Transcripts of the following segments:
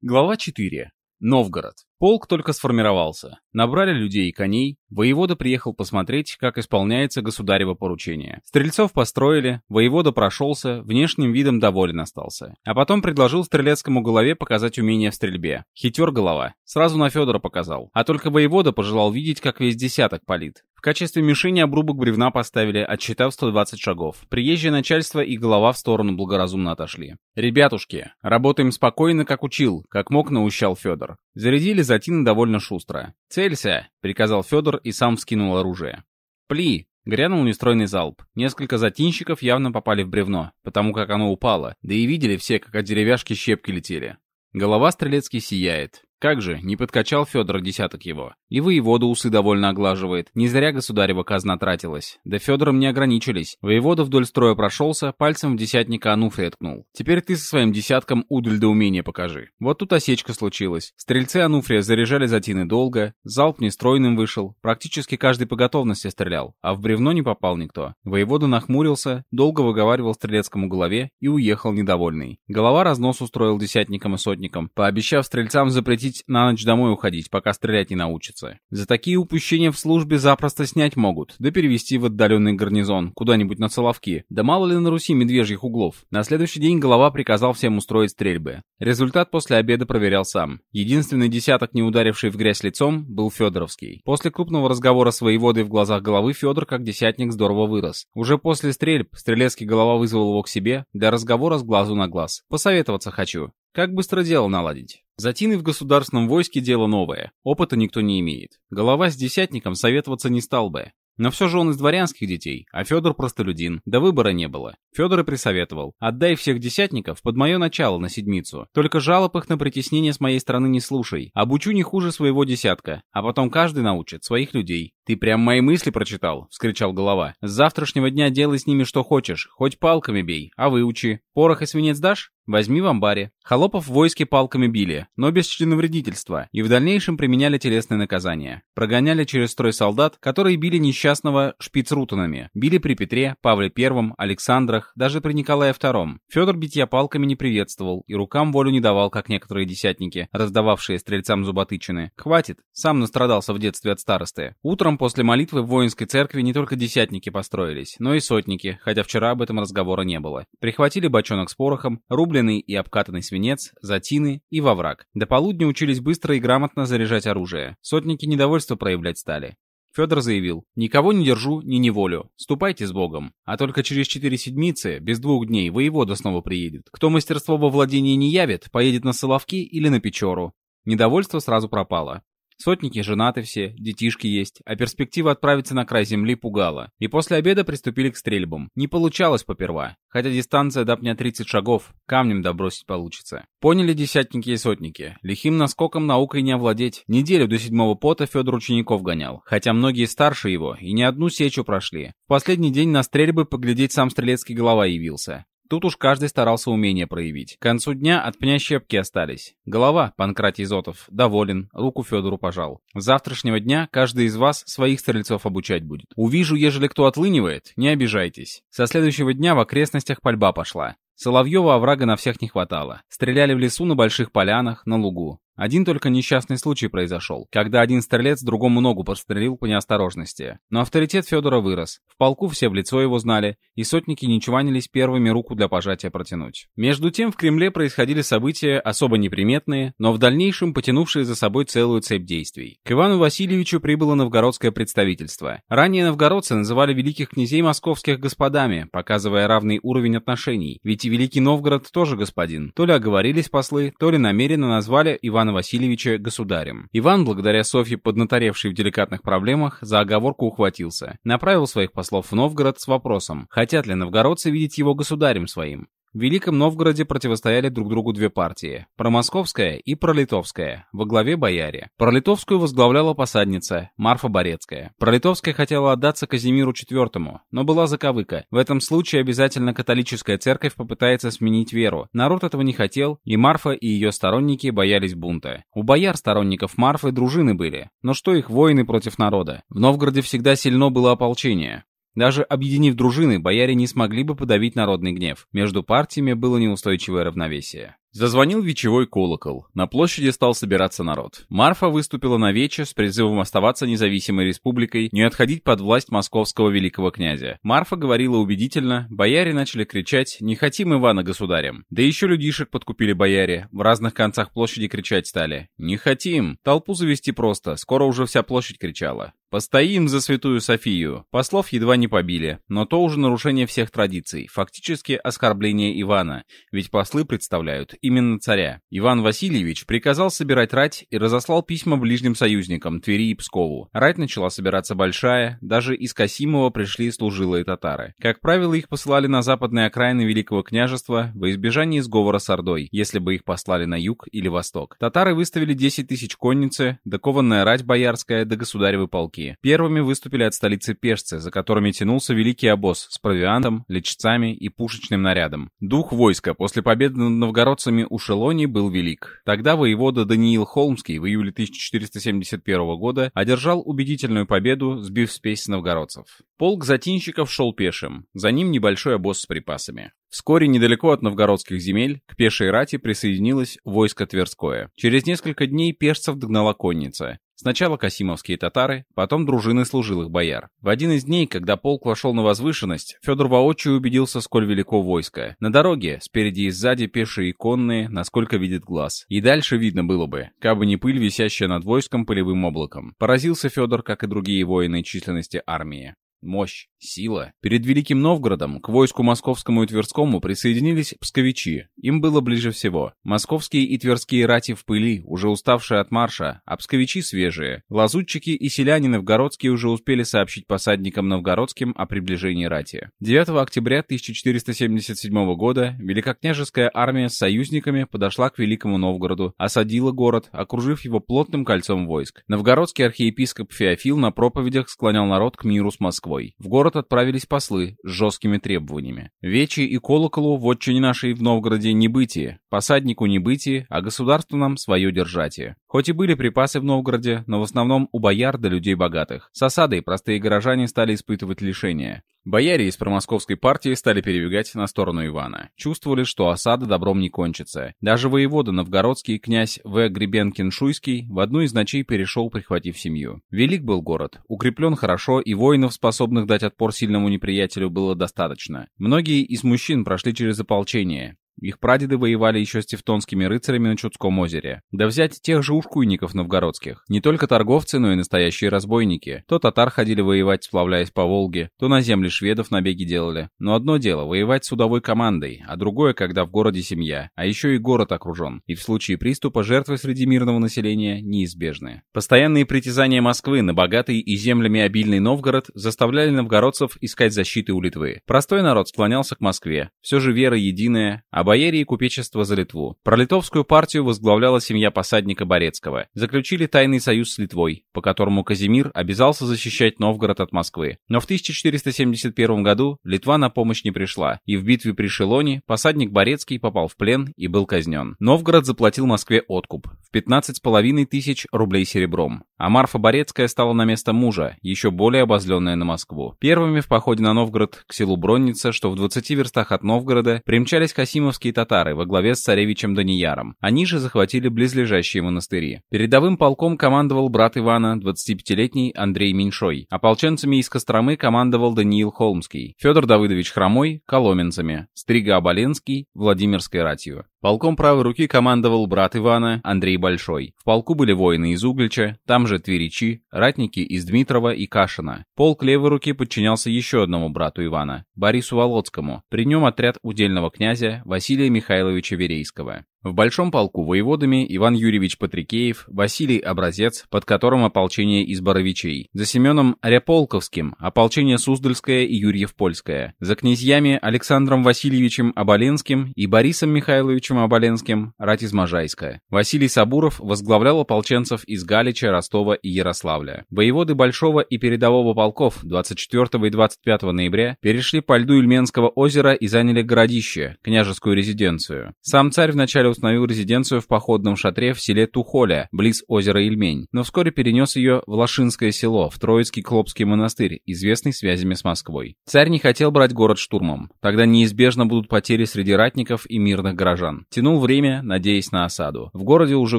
Глава 4. Новгород. Полк только сформировался. Набрали людей и коней. Воевода приехал посмотреть, как исполняется государево поручение. Стрельцов построили, воевода прошелся, внешним видом доволен остался. А потом предложил стрелецкому голове показать умение в стрельбе. Хитер голова. Сразу на Федора показал. А только воевода пожелал видеть, как весь десяток палит. В качестве мишени обрубок бревна поставили, отсчитав 120 шагов. Приезжее начальство и голова в сторону благоразумно отошли. «Ребятушки, работаем спокойно, как учил, как мог наущал Федор. Зарядили затины довольно шустро. «Целься!» — приказал Федор и сам вскинул оружие. «Пли!» — грянул нестройный залп. Несколько затинщиков явно попали в бревно, потому как оно упало, да и видели все, как от деревяшки щепки летели. Голова стрелецкий сияет. Как же, не подкачал Федор десяток его. И воевода усы довольно оглаживает. Не зря государева казна тратилась. Да Федором не ограничились. Воевода вдоль строя прошелся, пальцем в десятника Ануфрия ткнул. Теперь ты со своим десятком удаль до умения покажи. Вот тут осечка случилась. Стрельцы Ануфрия заряжали затины долго, залп нестройным вышел. Практически каждый по готовности стрелял, а в бревно не попал никто. Воевода нахмурился, долго выговаривал стрелецкому голове и уехал недовольный. Голова разнос устроил десятникам и сотникам, пообещав стрельцам запретить на ночь домой уходить, пока стрелять не научится. За такие упущения в службе запросто снять могут, да перевести в отдаленный гарнизон, куда-нибудь на Соловки. Да мало ли на Руси медвежьих углов. На следующий день голова приказал всем устроить стрельбы. Результат после обеда проверял сам. Единственный десяток, не ударивший в грязь лицом, был Федоровский. После крупного разговора с воеводой в глазах головы Федор, как десятник, здорово вырос. Уже после стрельб Стрелецкий голова вызвал его к себе для разговора с глазу на глаз. «Посоветоваться хочу. Как быстро дело наладить?» Затины в государственном войске дело новое, опыта никто не имеет. Голова с десятником советоваться не стал бы. Но все же он из дворянских детей, а Федор простолюдин, да выбора не было. Федор и присоветовал, отдай всех десятников под мое начало на седмицу. Только жалоб их на притеснение с моей стороны не слушай. Обучу не хуже своего десятка, а потом каждый научит своих людей. «Ты прям мои мысли прочитал?» — вскричал голова. «С завтрашнего дня делай с ними что хочешь, хоть палками бей, а выучи. Порох и свинец дашь? Возьми в амбаре. Холопов в войске палками били, но без членовредительства, и в дальнейшем применяли телесные наказания. Прогоняли через строй солдат, которые били несчастного шпицрутанами. Били при Петре, Павле I, Александрах, даже при Николае II. Федор битья палками не приветствовал и рукам волю не давал, как некоторые десятники, раздававшие стрельцам зуботычины. Хватит, сам настрадался в детстве от старосты. Утром после молитвы в воинской церкви не только десятники построились, но и сотники, хотя вчера об этом разговора не было. Прихватили бочонок с порохом, рубль Рубленый и обкатанный свинец, затины и во враг. До полудня учились быстро и грамотно заряжать оружие. Сотники недовольство проявлять стали. Федор заявил, «Никого не держу, ни неволю. Ступайте с Богом. А только через четыре седмицы, без двух дней, воевода снова приедет. Кто мастерство во владении не явит, поедет на Соловки или на Печору». Недовольство сразу пропало. Сотники женаты все, детишки есть, а перспектива отправиться на край земли пугала. И после обеда приступили к стрельбам. Не получалось поперва. Хотя дистанция до пня 30 шагов, камнем добросить получится. Поняли десятники и сотники. Лихим наскоком наукой не овладеть. Неделю до седьмого пота Федор учеников гонял. Хотя многие старше его и не одну сечу прошли. В последний день на стрельбы поглядеть сам стрелецкий голова явился. Тут уж каждый старался умение проявить. К концу дня от пня щепки остались. Голова, Панкратий Изотов, доволен, руку Федору пожал. С завтрашнего дня каждый из вас своих стрельцов обучать будет. Увижу, ежели кто отлынивает, не обижайтесь. Со следующего дня в окрестностях пальба пошла. Соловьева оврага на всех не хватало. Стреляли в лесу на больших полянах, на лугу. Один только несчастный случай произошел, когда один стрелец другому ногу подстрелил по неосторожности. Но авторитет Федора вырос. В полку все в лицо его знали, и сотники не чуванились первыми руку для пожатия протянуть. Между тем в Кремле происходили события особо неприметные, но в дальнейшем потянувшие за собой целую цепь действий. К Ивану Васильевичу прибыло новгородское представительство. Ранее новгородцы называли великих князей московских господами, показывая равный уровень отношений, ведь и Великий Новгород тоже господин. То ли оговорились послы, то ли намеренно назвали Ивана Ивана Васильевича государем. Иван, благодаря Софье, поднаторевшей в деликатных проблемах, за оговорку ухватился. Направил своих послов в Новгород с вопросом, хотят ли новгородцы видеть его государем своим. В Великом Новгороде противостояли друг другу две партии – промосковская и пролитовская, во главе бояре. Пролитовскую возглавляла посадница Марфа Борецкая. Пролитовская хотела отдаться Казимиру IV, но была заковыка. В этом случае обязательно католическая церковь попытается сменить веру. Народ этого не хотел, и Марфа и ее сторонники боялись бунта. У бояр сторонников Марфы дружины были, но что их воины против народа? В Новгороде всегда сильно было ополчение. Даже объединив дружины, бояре не смогли бы подавить народный гнев. Между партиями было неустойчивое равновесие. Зазвонил вечевой колокол. На площади стал собираться народ. Марфа выступила на вече с призывом оставаться независимой республикой, не отходить под власть московского великого князя. Марфа говорила убедительно, бояре начали кричать «Не хотим Ивана государем». Да еще людишек подкупили бояре, в разных концах площади кричать стали «Не хотим». Толпу завести просто, скоро уже вся площадь кричала. Постоим за святую Софию. Послов едва не побили, но то уже нарушение всех традиций, фактически оскорбление Ивана, ведь послы представляют именно царя. Иван Васильевич приказал собирать рать и разослал письма ближним союзникам Твери и Пскову. Рать начала собираться большая, даже из Касимова пришли служилые татары. Как правило, их посылали на западные окраины Великого княжества во избежание сговора с Ордой, если бы их послали на юг или восток. Татары выставили 10 тысяч конницы, докованная рать боярская до да государевы полки полки. Первыми выступили от столицы пешцы, за которыми тянулся великий обоз с провиантом, лечцами и пушечным нарядом. Дух войска после победы над новгородцами у Шелони был велик. Тогда воевода Даниил Холмский в июле 1471 года одержал убедительную победу, сбив спесь новгородцев. Полк затинщиков шел пешим, за ним небольшой обоз с припасами. Вскоре недалеко от новгородских земель к пешей рати присоединилось войско Тверское. Через несколько дней пешцев догнала конница. Сначала касимовские татары, потом дружины служилых бояр. В один из дней, когда полк вошел на возвышенность, Федор воочию убедился, сколь велико войско. На дороге, спереди и сзади пешие и конные, насколько видит глаз. И дальше видно было бы, как бы не пыль, висящая над войском полевым облаком. Поразился Федор, как и другие воины численности армии. Мощь, сила. Перед Великим Новгородом к войску московскому и тверскому присоединились псковичи. Им было ближе всего. Московские и тверские рати в пыли, уже уставшие от марша, а псковичи свежие. Лазутчики и селяне новгородские уже успели сообщить посадникам новгородским о приближении рати. 9 октября 1477 года великокняжеская армия с союзниками подошла к Великому Новгороду, осадила город, окружив его плотным кольцом войск. Новгородский архиепископ Феофил на проповедях склонял народ к миру с Москвой. В город отправились послы с жесткими требованиями. Вечи и колоколу в отчине нашей в Новгороде не бытие, посаднику не бытие, а государству нам свое держатие. Хоть и были припасы в Новгороде, но в основном у бояр да людей богатых. С осадой простые горожане стали испытывать лишения. Бояре из промосковской партии стали перебегать на сторону Ивана. Чувствовали, что осада добром не кончится. Даже воевода новгородский князь В. Гребенкин-Шуйский в одну из ночей перешел, прихватив семью. Велик был город, укреплен хорошо, и воинов, способных дать отпор сильному неприятелю, было достаточно. Многие из мужчин прошли через ополчение. Их прадеды воевали еще с тевтонскими рыцарями на Чудском озере. Да взять тех же ушкуйников новгородских. Не только торговцы, но и настоящие разбойники. То татар ходили воевать, сплавляясь по Волге, то на земли шведов набеги делали. Но одно дело — воевать с судовой командой, а другое, когда в городе семья. А еще и город окружен. И в случае приступа жертвы среди мирного населения неизбежны. Постоянные притязания Москвы на богатый и землями обильный Новгород заставляли новгородцев искать защиты у Литвы. Простой народ склонялся к Москве. Все же вера единая, а бояре и купечество за Литву. Пролитовскую партию возглавляла семья посадника Борецкого. Заключили тайный союз с Литвой, по которому Казимир обязался защищать Новгород от Москвы. Но в 1471 году Литва на помощь не пришла, и в битве при Шелоне посадник Борецкий попал в плен и был казнен. Новгород заплатил Москве откуп в 15,5 тысяч рублей серебром. А Марфа Борецкая стала на место мужа, еще более обозленная на Москву. Первыми в походе на Новгород к селу Бронница, что в 20 верстах от Новгорода, примчались Касимов московские татары во главе с царевичем Данияром. Они же захватили близлежащие монастыри. Передовым полком командовал брат Ивана, 25-летний Андрей Меньшой. Ополченцами из Костромы командовал Даниил Холмский. Федор Давыдович Хромой – коломенцами. Стрига Оболенский – Владимирской ратью. Полком правой руки командовал брат Ивана, Андрей Большой. В полку были воины из Углича, там же Тверичи, ратники из Дмитрова и Кашина. Полк левой руки подчинялся еще одному брату Ивана, Борису Володскому. При нем отряд удельного князя Василия Михайловича Верейского. В большом полку воеводами Иван Юрьевич Патрикеев, Василий Образец, под которым ополчение из Боровичей. За Семеном Ряполковским ополчение Суздальское и Юрьев-Польское. За князьями Александром Васильевичем Оболенским и Борисом Михайловичем Оболенским рать из Можайска. Василий Сабуров возглавлял ополченцев из Галича, Ростова и Ярославля. Воеводы Большого и Передового полков 24 и 25 ноября перешли по льду Ильменского озера и заняли городище, княжескую резиденцию. Сам царь в начале вначале установил резиденцию в походном шатре в селе Тухоля, близ озера Ильмень, но вскоре перенес ее в Лошинское село, в Троицкий Клопский монастырь, известный связями с Москвой. Царь не хотел брать город штурмом. Тогда неизбежно будут потери среди ратников и мирных горожан. Тянул время, надеясь на осаду. В городе уже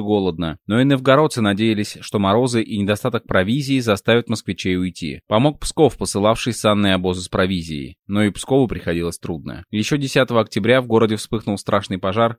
голодно, но и новгородцы надеялись, что морозы и недостаток провизии заставят москвичей уйти. Помог Псков, посылавший санные обозы с провизией. Но и Пскову приходилось трудно. Еще 10 октября в городе вспыхнул страшный пожар,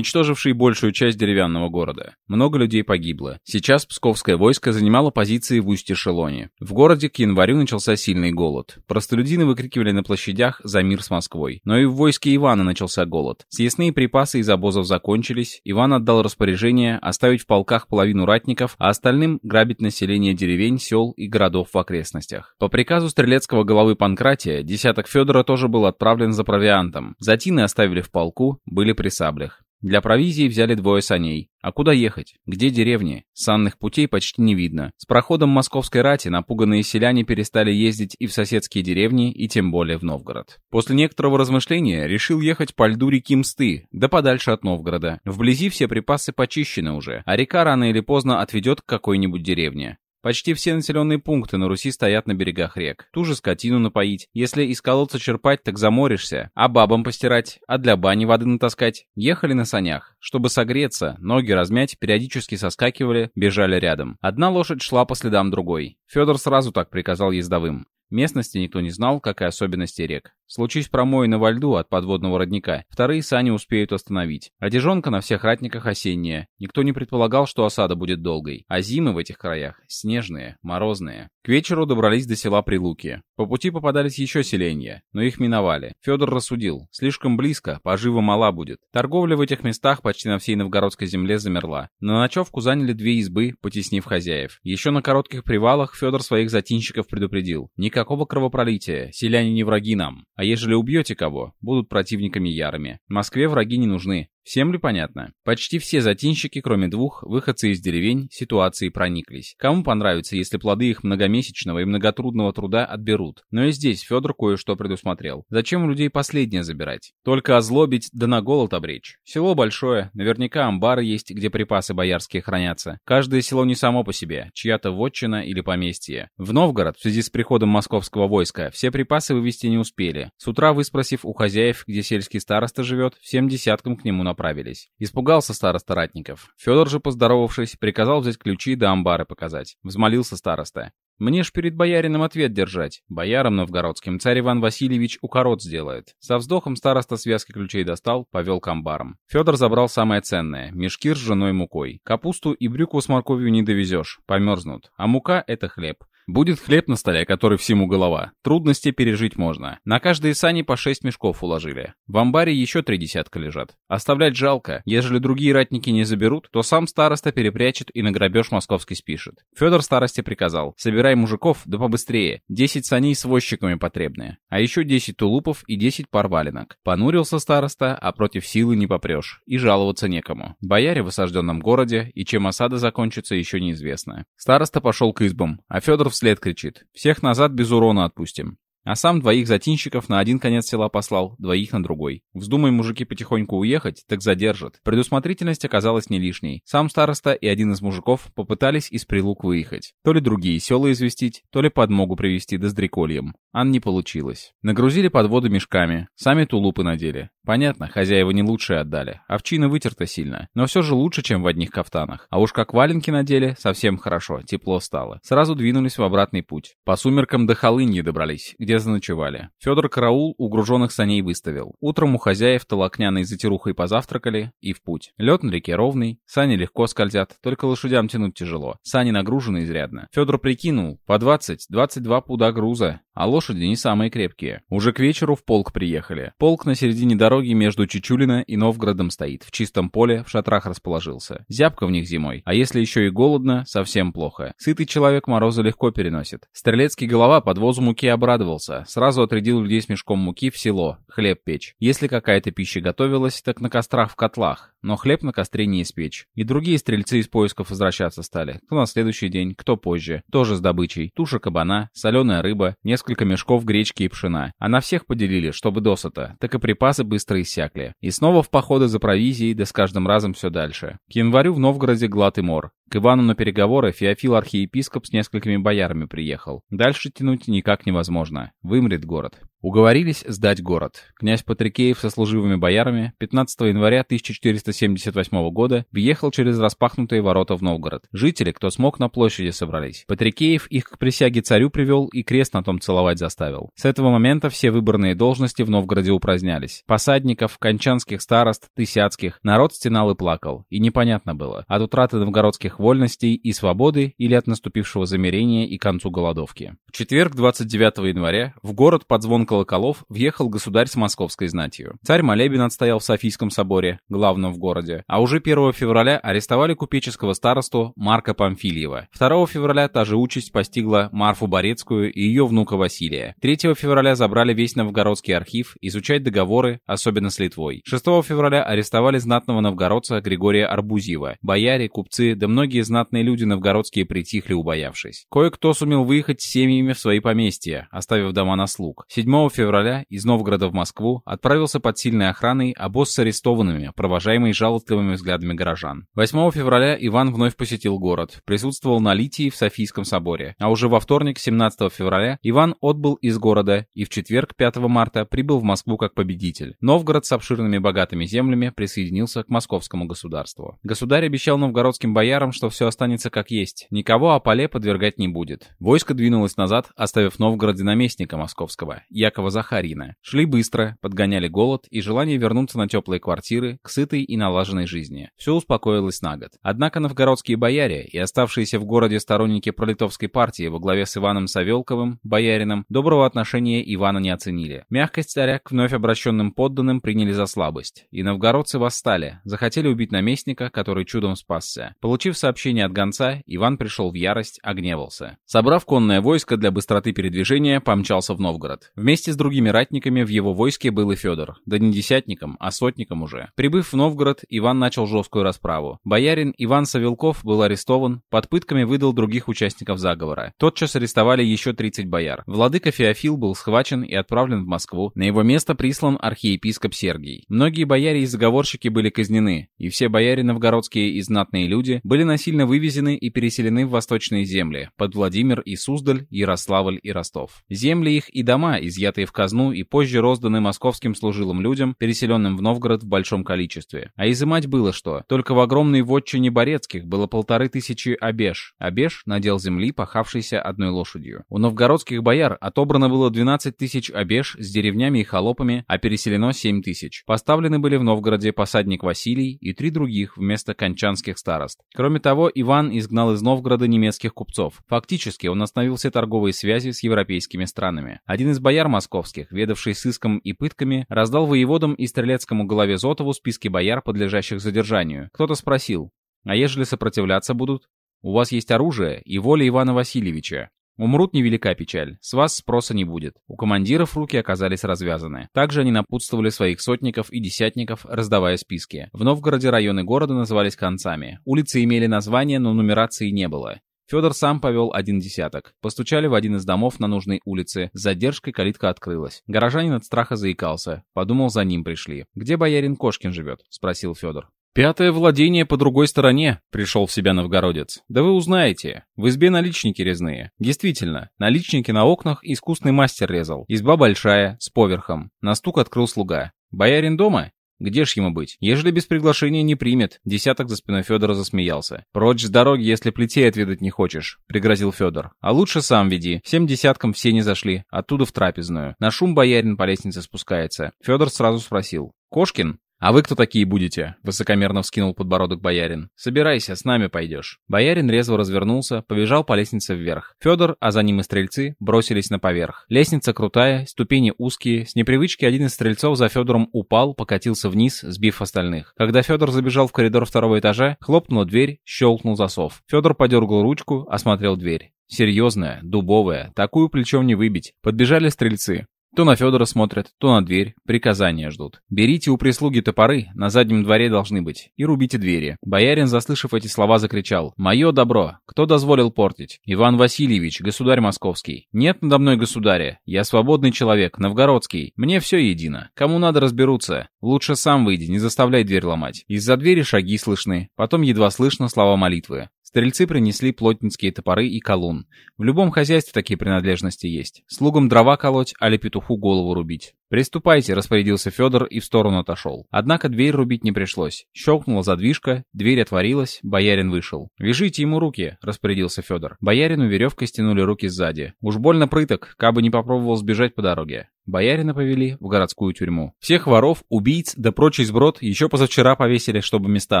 уничтоживший большую часть деревянного города. Много людей погибло. Сейчас псковское войско занимало позиции в Устье-Шелоне. В городе к январю начался сильный голод. Простолюдины выкрикивали на площадях за мир с Москвой. Но и в войске Ивана начался голод. Съестные припасы из обозов закончились, Иван отдал распоряжение оставить в полках половину ратников, а остальным грабить население деревень, сел и городов в окрестностях. По приказу стрелецкого головы Панкратия, десяток Федора тоже был отправлен за провиантом. Затины оставили в полку, были при саблях. Для провизии взяли двое саней. А куда ехать? Где деревни? Санных путей почти не видно. С проходом московской рати напуганные селяне перестали ездить и в соседские деревни, и тем более в Новгород. После некоторого размышления решил ехать по льду реки Мсты, да подальше от Новгорода. Вблизи все припасы почищены уже, а река рано или поздно отведет к какой-нибудь деревне. Почти все населенные пункты на Руси стоят на берегах рек. Ту же скотину напоить. Если из колодца черпать, так заморишься. А бабам постирать, а для бани воды натаскать. Ехали на санях. Чтобы согреться, ноги размять, периодически соскакивали, бежали рядом. Одна лошадь шла по следам другой. Федор сразу так приказал ездовым. Местности никто не знал, как и особенности рек. Случись промоина во льду от подводного родника, вторые сани успеют остановить. Одежонка на всех ратниках осенняя. Никто не предполагал, что осада будет долгой. А зимы в этих краях снежные, морозные. К вечеру добрались до села Прилуки. По пути попадались еще селения, но их миновали. Федор рассудил. Слишком близко, пожива мала будет. Торговля в этих местах почти на всей новгородской земле замерла. На ночевку заняли две избы, потеснив хозяев. Еще на коротких привалах Федор своих затинщиков предупредил. Никакого кровопролития, селяне не враги нам. А ежели убьете кого, будут противниками ярыми. Москве враги не нужны. Всем ли понятно? Почти все затинщики, кроме двух, выходцы из деревень, ситуации прониклись. Кому понравится, если плоды их многомесячного и многотрудного труда отберут? Но и здесь Федор кое-что предусмотрел. Зачем у людей последнее забирать? Только озлобить, да на голод обречь. Село большое, наверняка амбары есть, где припасы боярские хранятся. Каждое село не само по себе, чья-то вотчина или поместье. В Новгород, в связи с приходом московского войска, все припасы вывести не успели. С утра, выспросив у хозяев, где сельский староста живет, всем десяткам к нему направились. Испугался староста ратников. Федор же, поздоровавшись, приказал взять ключи да амбары показать. Взмолился староста. Мне ж перед боярином ответ держать. Боярам новгородским царь Иван Васильевич укорот сделает. Со вздохом староста связки ключей достал, повел к амбарам. Федор забрал самое ценное — мешки с женой мукой. Капусту и брюкву с морковью не довезешь, померзнут. А мука — это хлеб. Будет хлеб на столе, который всему голова. Трудности пережить можно. На каждые сани по шесть мешков уложили. В амбаре еще три десятка лежат. Оставлять жалко. Ежели другие ратники не заберут, то сам староста перепрячет и на грабеж московский спишет. Федор старости приказал. Собирай мужиков, да побыстрее. Десять саней с возчиками потребные. А еще десять тулупов и десять пар валенок. Понурился староста, а против силы не попрешь. И жаловаться некому. Бояре в осажденном городе, и чем осада закончится, еще неизвестно. Староста пошел к избам, а Федор вслед кричит. «Всех назад без урона отпустим». А сам двоих затинщиков на один конец села послал, двоих на другой. Вздумай мужики потихоньку уехать, так задержат. Предусмотрительность оказалась не лишней. Сам староста и один из мужиков попытались из прилук выехать. То ли другие села известить, то ли подмогу привести да с дрекольем. Ан не получилось. Нагрузили подводы мешками, сами тулупы надели. Понятно, хозяева не лучшие отдали. Овчина вытерта сильно, но все же лучше, чем в одних кафтанах. А уж как валенки надели, совсем хорошо, тепло стало. Сразу двинулись в обратный путь. По сумеркам до Холыньи добрались, где заночевали. Федор караул у груженных саней выставил. Утром у хозяев толокняной затирухой позавтракали и в путь. Лед на реке ровный, сани легко скользят, только лошадям тянуть тяжело. Сани нагружены изрядно. Федор прикинул, по 20-22 пуда груза, а лошади не самые крепкие. Уже к вечеру в полк приехали. Полк на середине дороги между Чечулино и Новгородом стоит. В чистом поле, в шатрах расположился. Зябко в них зимой. А если еще и голодно, совсем плохо. Сытый человек морозы легко переносит. Стрелецкий голова подвозу муки обрадовался. Сразу отрядил людей с мешком муки в село. Хлеб печь. Если какая-то пища готовилась, так на кострах в котлах. Но хлеб на костре не испечь. И другие стрельцы из поисков возвращаться стали. Кто на следующий день, кто позже. Тоже с добычей. Туша кабана, соленая рыба, несколько несколько мешков гречки и пшена. А на всех поделили, чтобы досыта, так и припасы быстро иссякли. И снова в походы за провизией, да с каждым разом все дальше. К январю в Новгороде глад и мор. К Ивану на переговоры Феофил архиепископ с несколькими боярами приехал. Дальше тянуть никак невозможно. Вымрет город. Уговорились сдать город. Князь Патрикеев со служивыми боярами 15 января 1478 года въехал через распахнутые ворота в Новгород. Жители, кто смог, на площади собрались. Патрикеев их к присяге царю привел и крест на том целовать заставил. С этого момента все выборные должности в Новгороде упразднялись. Посадников, кончанских старост, тысяцких, народ стенал и плакал. И непонятно было, от утраты новгородских вольностей и свободы или от наступившего замирения и концу голодовки. В четверг 29 января в город под звон колоколов въехал государь с московской знатью. Царь Молебин отстоял в Софийском соборе, главном в городе, а уже 1 февраля арестовали купеческого старосту Марка Памфильева. 2 февраля та же участь постигла Марфу Борецкую и ее внука Василия. 3 февраля забрали весь новгородский архив изучать договоры, особенно с Литвой. 6 февраля арестовали знатного новгородца Григория Арбузьева. Бояре, купцы, да многие знатные люди новгородские притихли, убоявшись. Кое-кто сумел выехать с семьями в свои поместья, оставив дома на слуг. 7 февраля из Новгорода в Москву отправился под сильной охраной обоз с арестованными, провожаемый жалостливыми взглядами горожан. 8 февраля Иван вновь посетил город, присутствовал на Литии в Софийском соборе, а уже во вторник, 17 февраля, Иван отбыл из города и в четверг, 5 марта, прибыл в Москву как победитель. Новгород с обширными богатыми землями присоединился к московскому государству. Государь обещал новгородским боярам, что все останется как есть, никого опале подвергать не будет. Войско двинулось назад, оставив в Новгороде наместника московского, Якова Захарина. Шли быстро, подгоняли голод и желание вернуться на теплые квартиры, к сытой и налаженной жизни. Все успокоилось на год. Однако новгородские бояре и оставшиеся в городе сторонники пролитовской партии во главе с Иваном Савелковым, боярином, доброго отношения Ивана не оценили. Мягкость царя к вновь обращенным подданным приняли за слабость. И новгородцы восстали, захотели убить наместника, который чудом спасся. Получив сообщение от гонца, Иван пришел в ярость, огневался. Собрав конное войско для быстроты передвижения, помчался в Новгород. Вместе с другими ратниками в его войске был и Федор, да не десятником, а сотником уже. Прибыв в Новгород, Иван начал жесткую расправу. Боярин Иван Савелков был арестован, под пытками выдал других участников заговора. Тотчас арестовали еще 30 бояр. Владыка Феофил был схвачен и отправлен в Москву. На его место прислан архиепископ Сергий. Многие бояре и заговорщики были казнены, и все бояре новгородские и знатные люди были насильно вывезены и переселены в восточные земли, под Владимир и Суздаль, Ярославль и Ростов. Земли их и дома изъяты изъятые в казну и позже розданы московским служилым людям, переселенным в Новгород в большом количестве. А изымать было что? Только в огромной вотчине Борецких было полторы тысячи обеж. Обеж — надел земли, пахавшийся одной лошадью. У новгородских бояр отобрано было 12 тысяч обеж с деревнями и холопами, а переселено 7 тысяч. Поставлены были в Новгороде посадник Василий и три других вместо кончанских старост. Кроме того, Иван изгнал из Новгорода немецких купцов. Фактически он остановил все торговые связи с европейскими странами. Один из бояр московских, ведавший сыском и пытками, раздал воеводам и стрелецкому голове Зотову списки бояр, подлежащих задержанию. Кто-то спросил, а ежели сопротивляться будут? У вас есть оружие и воля Ивана Васильевича. Умрут невелика печаль, с вас спроса не будет. У командиров руки оказались развязаны. Также они напутствовали своих сотников и десятников, раздавая списки. В Новгороде районы города назывались концами. Улицы имели название, но нумерации не было. Федор сам повел один десяток. Постучали в один из домов на нужной улице. С задержкой калитка открылась. Горожанин от страха заикался. Подумал, за ним пришли. «Где боярин Кошкин живет?» — спросил Федор. «Пятое владение по другой стороне», — пришел в себя новгородец. «Да вы узнаете. В избе наличники резные. Действительно, наличники на окнах искусный мастер резал. Изба большая, с поверхом. На стук открыл слуга. «Боярин дома?» Где ж ему быть? Ежели без приглашения не примет. Десяток за спиной Федора засмеялся. Прочь с дороги, если плетей отведать не хочешь, пригрозил Федор. А лучше сам веди. Всем десяткам все не зашли. Оттуда в трапезную. На шум боярин по лестнице спускается. Федор сразу спросил. Кошкин? «А вы кто такие будете?» — высокомерно вскинул подбородок боярин. «Собирайся, с нами пойдешь». Боярин резво развернулся, побежал по лестнице вверх. Федор, а за ним и стрельцы, бросились на поверх. Лестница крутая, ступени узкие. С непривычки один из стрельцов за Федором упал, покатился вниз, сбив остальных. Когда Федор забежал в коридор второго этажа, хлопнула дверь, щелкнул засов. Федор подергал ручку, осмотрел дверь. Серьезная, дубовая, такую плечом не выбить. Подбежали стрельцы. То на Федора смотрят, то на дверь, приказания ждут. Берите у прислуги топоры, на заднем дворе должны быть, и рубите двери. Боярин, заслышав эти слова, закричал. «Мое добро! Кто дозволил портить? Иван Васильевич, государь московский. Нет надо мной государя. Я свободный человек, новгородский. Мне все едино. Кому надо разберутся. Лучше сам выйди, не заставляй дверь ломать. Из-за двери шаги слышны, потом едва слышно слова молитвы. Стрельцы принесли плотницкие топоры и колун. В любом хозяйстве такие принадлежности есть. Слугам дрова колоть, а петуху голову рубить. «Приступайте», — распорядился Федор и в сторону отошел. Однако дверь рубить не пришлось. Щелкнула задвижка, дверь отворилась, боярин вышел. «Вяжите ему руки», — распорядился Федор. Боярину веревкой стянули руки сзади. Уж больно прыток, кабы не попробовал сбежать по дороге. Боярина повели в городскую тюрьму. Всех воров, убийц да прочий сброд еще позавчера повесили, чтобы места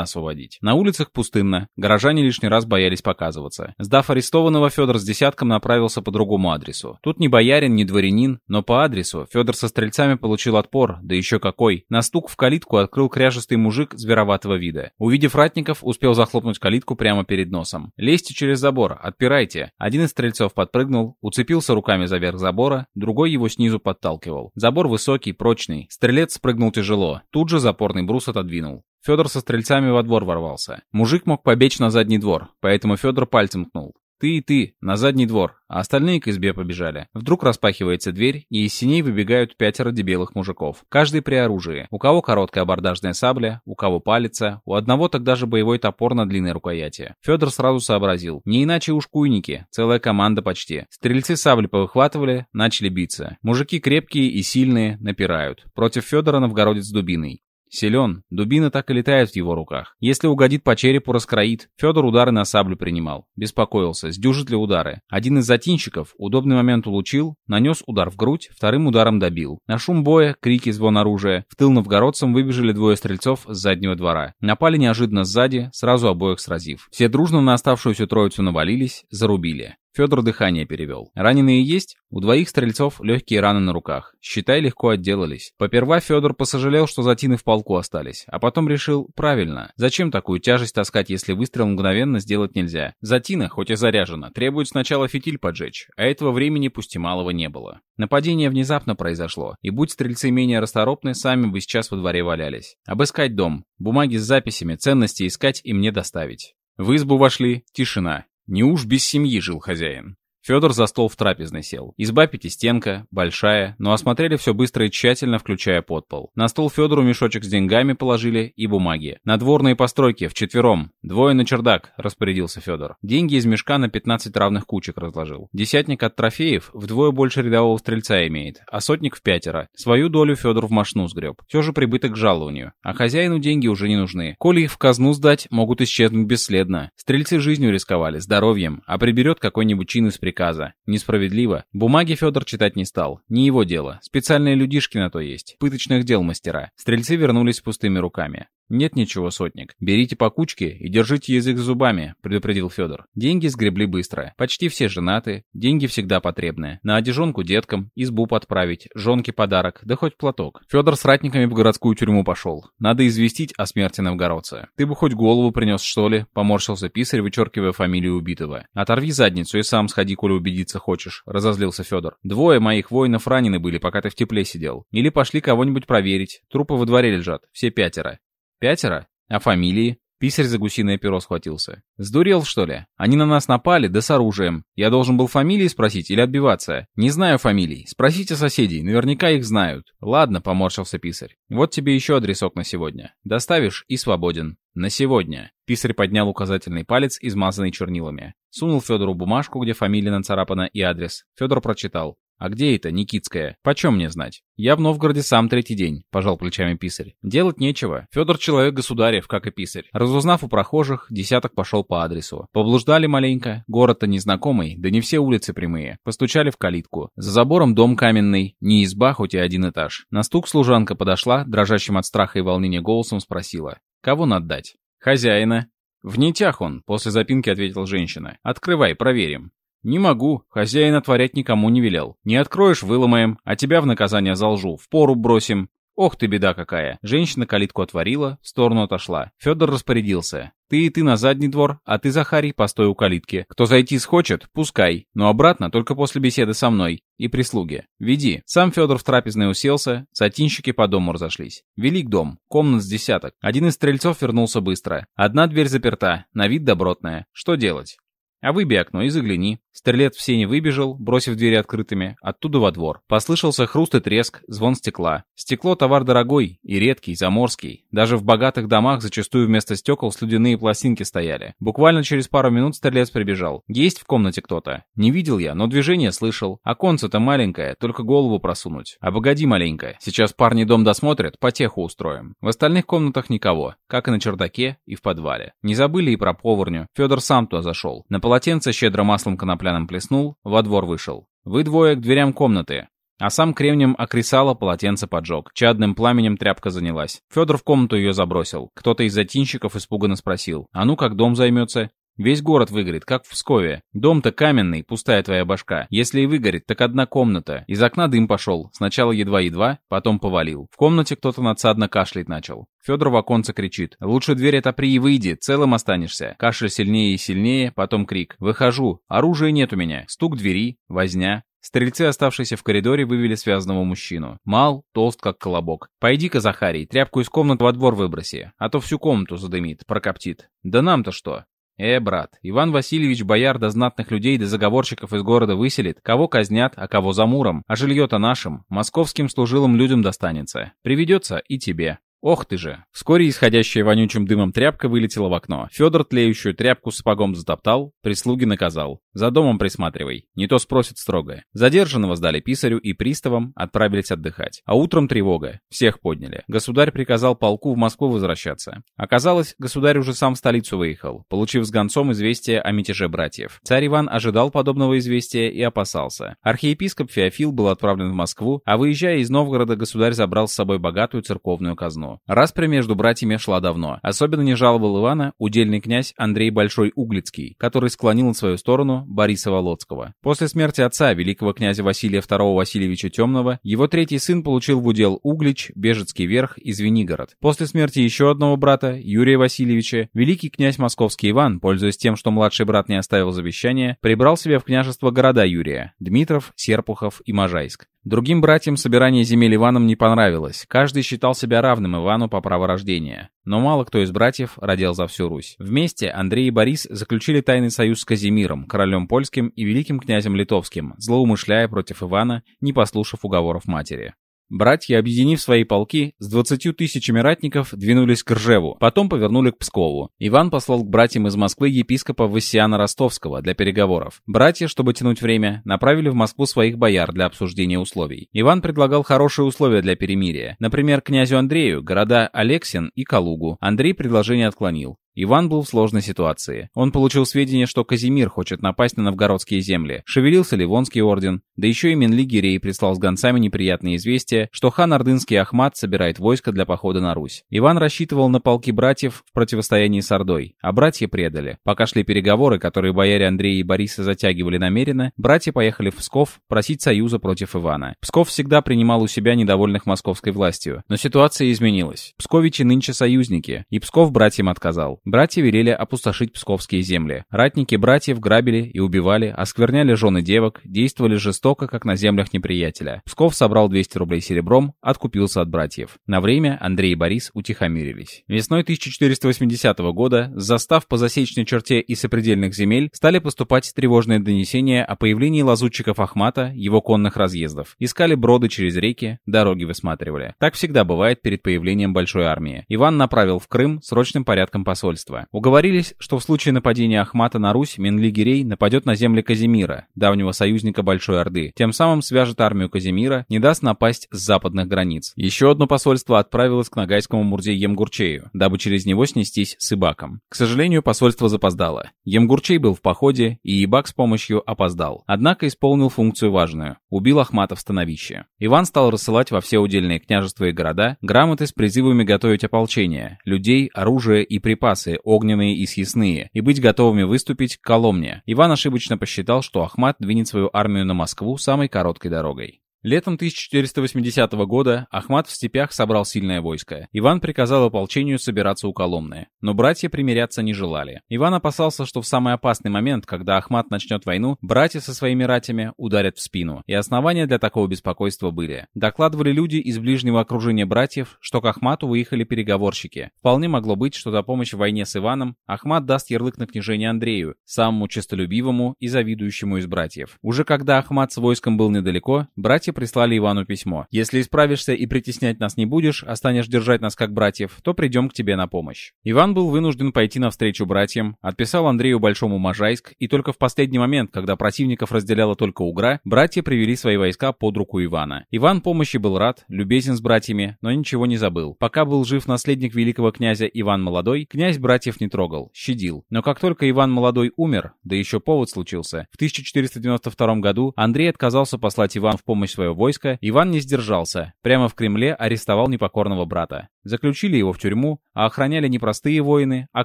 освободить. На улицах пустынно, горожане лишний раз боялись показываться. Сдав арестованного, Федор с десятком направился по другому адресу. Тут ни боярин, ни дворянин, но по адресу Федор со стрельцами получил отпор, да еще какой. На стук в калитку открыл кряжестый мужик звероватого вида. Увидев ратников, успел захлопнуть калитку прямо перед носом. «Лезьте через забор, отпирайте». Один из стрельцов подпрыгнул, уцепился руками за верх забора, другой его снизу подталкивал. Забор высокий, прочный. Стрелец спрыгнул тяжело. Тут же запорный брус отодвинул. Федор со стрельцами во двор ворвался. Мужик мог побечь на задний двор, поэтому Федор пальцем ткнул. Ты и ты, на задний двор, а остальные к избе побежали. Вдруг распахивается дверь, и из синей выбегают пятеро дебелых мужиков. Каждый при оружии. У кого короткая абордажная сабля, у кого палица, у одного тогда же боевой топор на длинной рукояти. Федор сразу сообразил. Не иначе ушкуйники, целая команда почти. Стрельцы сабли повыхватывали, начали биться. Мужики крепкие и сильные, напирают. Против Федора новгородец дубиной. Силен, дубина так и летает в его руках. Если угодит по черепу, раскроит. Федор удары на саблю принимал. Беспокоился, сдюжит ли удары. Один из затинщиков удобный момент улучил, нанес удар в грудь, вторым ударом добил. На шум боя, крики, звон оружия. В тыл новгородцам выбежали двое стрельцов с заднего двора. Напали неожиданно сзади, сразу обоих сразив. Все дружно на оставшуюся троицу навалились, зарубили. Федор дыхание перевел. Раненые есть? У двоих стрельцов легкие раны на руках. Считай, легко отделались. Поперва Федор посожалел, что затины в полку остались, а потом решил, правильно. Зачем такую тяжесть таскать, если выстрел мгновенно сделать нельзя? Затина, хоть и заряжена, требует сначала фитиль поджечь, а этого времени пусть и малого не было. Нападение внезапно произошло, и будь стрельцы менее расторопны, сами бы сейчас во дворе валялись. Обыскать дом, бумаги с записями, ценности искать и мне доставить. В избу вошли, тишина. Не уж без семьи жил хозяин. Федор за стол в трапезной сел. Изба пятистенка, большая, но осмотрели все быстро и тщательно, включая подпол. На стол Федору мешочек с деньгами положили и бумаги. Надворные постройки, вчетвером. Двое на чердак, распорядился Федор. Деньги из мешка на 15 равных кучек разложил. Десятник от трофеев вдвое больше рядового стрельца имеет, а сотник в пятеро. Свою долю Федор в машну сгреб. Все же прибыток к жалованию. А хозяину деньги уже не нужны. Коли их в казну сдать, могут исчезнуть бесследно. Стрельцы жизнью рисковали, здоровьем, а приберет какой-нибудь чин из приказа. Несправедливо. Бумаги Федор читать не стал. Не его дело. Специальные людишки на то есть. Пыточных дел мастера. Стрельцы вернулись пустыми руками. «Нет ничего, сотник. Берите по кучке и держите язык зубами», — предупредил Федор. Деньги сгребли быстро. Почти все женаты, деньги всегда потребны. На одежонку деткам, избу подправить, жонке подарок, да хоть платок. Федор с ратниками в городскую тюрьму пошел. Надо известить о смерти новгородца. «Ты бы хоть голову принес, что ли?» — поморщился писарь, вычеркивая фамилию убитого. «Оторви задницу и сам сходи, коли убедиться хочешь», — разозлился Федор. «Двое моих воинов ранены были, пока ты в тепле сидел. Или пошли кого-нибудь проверить. Трупы во дворе лежат, все пятеро. Пятеро? А фамилии? Писарь за гусиное перо схватился. «Сдурел, что ли? Они на нас напали, да с оружием. Я должен был фамилии спросить или отбиваться? Не знаю фамилий. Спросите соседей, наверняка их знают». «Ладно», — поморщился писарь. «Вот тебе еще адресок на сегодня. Доставишь и свободен. На сегодня». Писарь поднял указательный палец, измазанный чернилами. Сунул Федору бумажку, где фамилия нацарапана и адрес. Федор прочитал. «А где это, Никитская? Почем мне знать? Я в Новгороде сам третий день», — пожал плечами писарь. «Делать нечего. Федор человек государев, как и писарь». Разузнав у прохожих, десяток пошел по адресу. Поблуждали маленько. Город-то незнакомый, да не все улицы прямые. Постучали в калитку. За забором дом каменный, не изба, хоть и один этаж. На стук служанка подошла, дрожащим от страха и волнения голосом спросила. «Кого надо дать?» «Хозяина». «В нитях он», — после запинки ответила женщина. «Открывай, проверим». «Не могу. Хозяин отворять никому не велел. Не откроешь — выломаем, а тебя в наказание залжу, в пору бросим». Ох ты, беда какая. Женщина калитку отворила, в сторону отошла. Федор распорядился. Ты и ты на задний двор, а ты, Захарий, постой у калитки. Кто зайти схочет, пускай, но обратно только после беседы со мной и прислуги. Веди. Сам Федор в трапезной уселся, сатинщики по дому разошлись. Велик дом, комнат с десяток. Один из стрельцов вернулся быстро. Одна дверь заперта, на вид добротная. Что делать? А выбей окно и загляни. Стрелец в сене выбежал, бросив двери открытыми, оттуда во двор. Послышался хруст и треск, звон стекла. Стекло — товар дорогой и редкий, заморский. Даже в богатых домах зачастую вместо стекол слюдяные пластинки стояли. Буквально через пару минут стрелец прибежал. Есть в комнате кто-то? Не видел я, но движение слышал. Оконце-то маленькое, только голову просунуть. Обогоди маленько. Сейчас парни дом досмотрят, потеху устроим. В остальных комнатах никого, как и на чердаке и в подвале. Не забыли и про поварню. Федор сам туда зашел. На полотенце щедро маслом конопляным плеснул, во двор вышел. Вы двое к дверям комнаты. А сам кремнем окресало, полотенце поджег. Чадным пламенем тряпка занялась. Федор в комнату ее забросил. Кто-то из затинщиков испуганно спросил. А ну как дом займется? Весь город выгорит, как в Пскове. Дом-то каменный, пустая твоя башка. Если и выгорит, так одна комната. Из окна дым пошел. Сначала едва-едва, потом повалил. В комнате кто-то надсадно кашлять начал. Федор в оконце кричит. «Лучше дверь отопри и выйди, целым останешься». Кашель сильнее и сильнее, потом крик. «Выхожу. Оружия нет у меня». Стук двери, возня. Стрельцы, оставшиеся в коридоре, вывели связанного мужчину. Мал, толст, как колобок. «Пойди-ка, Захарий, тряпку из комнаты во двор выброси, а то всю комнату задымит, прокоптит». «Да нам-то что?» «Э, брат, Иван Васильевич бояр до знатных людей до заговорщиков из города выселит, кого казнят, а кого за муром, а жилье-то нашим, московским служилым людям достанется. Приведется и тебе». Ох ты же! Вскоре исходящая вонючим дымом тряпка вылетела в окно. Федор тлеющую тряпку сапогом затоптал, прислуги наказал. За домом присматривай, не то спросят строго. Задержанного сдали писарю и приставам, отправились отдыхать. А утром тревога. Всех подняли. Государь приказал полку в Москву возвращаться. Оказалось, государь уже сам в столицу выехал, получив с гонцом известие о мятеже братьев. Царь Иван ожидал подобного известия и опасался. Архиепископ Феофил был отправлен в Москву, а выезжая из Новгорода, государь забрал с собой богатую церковную казну. Распря между братьями шла давно. Особенно не жаловал Ивана удельный князь Андрей Большой Углицкий, который склонил на свою сторону Бориса Володского. После смерти отца, великого князя Василия II Васильевича Темного, его третий сын получил в удел Углич, Бежецкий верх и Звенигород. После смерти еще одного брата, Юрия Васильевича, великий князь Московский Иван, пользуясь тем, что младший брат не оставил завещания, прибрал себе в княжество города Юрия – Дмитров, Серпухов и Можайск. Другим братьям собирание земель Иваном не понравилось. Каждый считал себя равным Ивану по праву рождения. Но мало кто из братьев родил за всю Русь. Вместе Андрей и Борис заключили тайный союз с Казимиром, королем польским и великим князем литовским, злоумышляя против Ивана, не послушав уговоров матери. Братья, объединив свои полки, с двадцатью тысячами ратников двинулись к Ржеву, потом повернули к Пскову. Иван послал к братьям из Москвы епископа Васиана Ростовского для переговоров. Братья, чтобы тянуть время, направили в Москву своих бояр для обсуждения условий. Иван предлагал хорошие условия для перемирия. Например, князю Андрею города Алексин и Калугу. Андрей предложение отклонил. Иван был в сложной ситуации. Он получил сведения, что Казимир хочет напасть на новгородские земли. Шевелился Ливонский орден, да еще и Менли Гирей прислал с гонцами неприятные известия, что хан Ордынский Ахмат собирает войско для похода на Русь. Иван рассчитывал на полки братьев в противостоянии с Ордой, а братья предали. Пока шли переговоры, которые бояре Андрея и Бориса затягивали намеренно, братья поехали в Псков просить союза против Ивана. Псков всегда принимал у себя недовольных московской властью, но ситуация изменилась. Псковичи нынче союзники, и Псков братьям отказал. Братья велели опустошить псковские земли. Ратники братьев грабили и убивали, оскверняли жены девок, действовали жестоко, как на землях неприятеля. Псков собрал 200 рублей серебром, откупился от братьев. На время Андрей и Борис утихомирились. Весной 1480 года, застав по засечной черте и сопредельных земель, стали поступать тревожные донесения о появлении лазутчиков Ахмата, его конных разъездов. Искали броды через реки, дороги высматривали. Так всегда бывает перед появлением большой армии. Иван направил в Крым срочным порядком посольства посольства. Уговорились, что в случае нападения Ахмата на Русь Менли-Гирей нападет на земли Казимира, давнего союзника Большой Орды. Тем самым свяжет армию Казимира, не даст напасть с западных границ. Еще одно посольство отправилось к нагайскому Мурзе Емгурчею, дабы через него снестись с Ибаком. К сожалению, посольство запоздало. Емгурчей был в походе, и Ибак с помощью опоздал. Однако исполнил функцию важную. Убил Ахмата в становище. Иван стал рассылать во все удельные княжества и города грамоты с призывами готовить ополчение, людей, оружие и припасы, запасы, огненные и съестные, и быть готовыми выступить к Коломне. Иван ошибочно посчитал, что Ахмат двинет свою армию на Москву самой короткой дорогой. Летом 1480 года Ахмат в степях собрал сильное войско. Иван приказал ополчению собираться у Коломны. Но братья примиряться не желали. Иван опасался, что в самый опасный момент, когда Ахмат начнет войну, братья со своими ратями ударят в спину. И основания для такого беспокойства были. Докладывали люди из ближнего окружения братьев, что к Ахмату выехали переговорщики. Вполне могло быть, что за помощь в войне с Иваном Ахмат даст ярлык на княжение Андрею, самому честолюбивому и завидующему из братьев. Уже когда Ахмат с войском был недалеко, братья прислали Ивану письмо. «Если исправишься и притеснять нас не будешь, а станешь держать нас как братьев, то придем к тебе на помощь». Иван был вынужден пойти навстречу братьям, отписал Андрею Большому Можайск, и только в последний момент, когда противников разделяла только Угра, братья привели свои войска под руку Ивана. Иван помощи был рад, любезен с братьями, но ничего не забыл. Пока был жив наследник великого князя Иван Молодой, князь братьев не трогал, щадил. Но как только Иван Молодой умер, да еще повод случился, в 1492 году Андрей отказался послать Иван в помощь своего войска, Иван не сдержался. Прямо в Кремле арестовал непокорного брата. Заключили его в тюрьму, а охраняли не простые воины, а